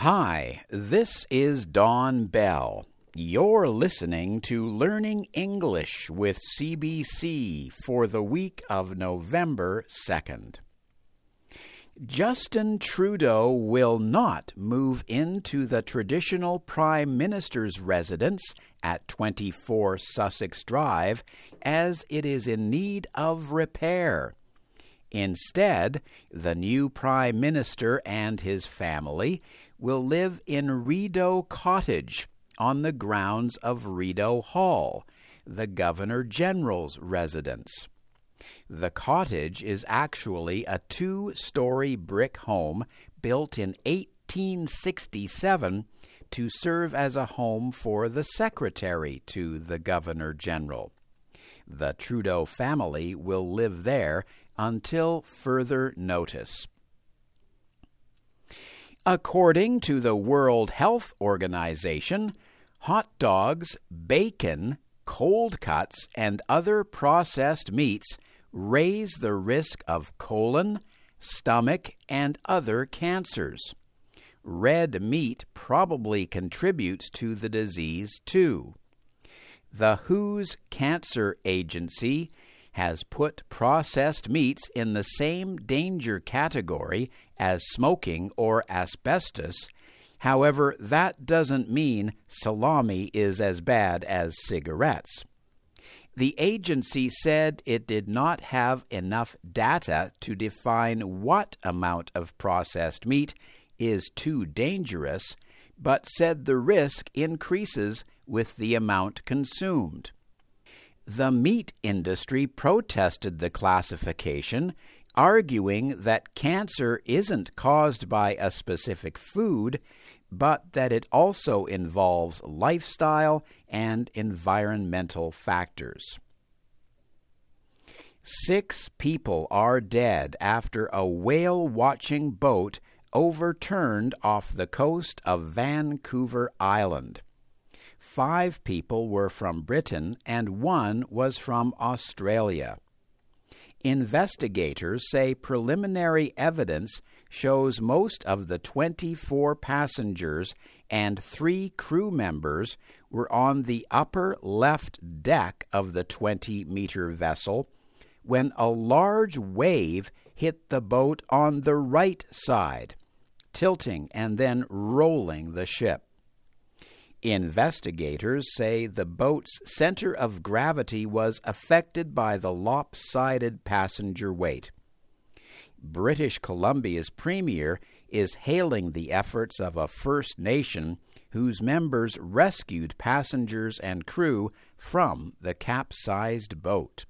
Hi, this is Don Bell. You're listening to Learning English with CBC for the week of November 2nd. Justin Trudeau will not move into the traditional Prime Minister's residence at 24 Sussex Drive as it is in need of repair. Instead, the new Prime Minister and his family will live in Rideau Cottage on the grounds of Rideau Hall, the Governor General's residence. The cottage is actually a two story brick home built in 1867 to serve as a home for the secretary to the Governor General. The Trudeau family will live there until further notice. According to the World Health Organization, hot dogs, bacon, cold cuts, and other processed meats raise the risk of colon, stomach, and other cancers. Red meat probably contributes to the disease too. The WHO's Cancer Agency has put processed meats in the same danger category as smoking or asbestos. However, that doesn't mean salami is as bad as cigarettes. The agency said it did not have enough data to define what amount of processed meat is too dangerous, but said the risk increases with the amount consumed. The meat industry protested the classification, arguing that cancer isn't caused by a specific food, but that it also involves lifestyle and environmental factors. Six people are dead after a whale watching boat overturned off the coast of Vancouver Island. Five people were from Britain and one was from Australia. Investigators say preliminary evidence shows most of the 24 passengers and three crew members were on the upper left deck of the 20 meter vessel when a large wave hit the boat on the right side, tilting and then rolling the ship. Investigators say the boat's center of gravity was affected by the lopsided passenger weight. British Columbia's premier is hailing the efforts of a First Nation whose members rescued passengers and crew from the capsized boat.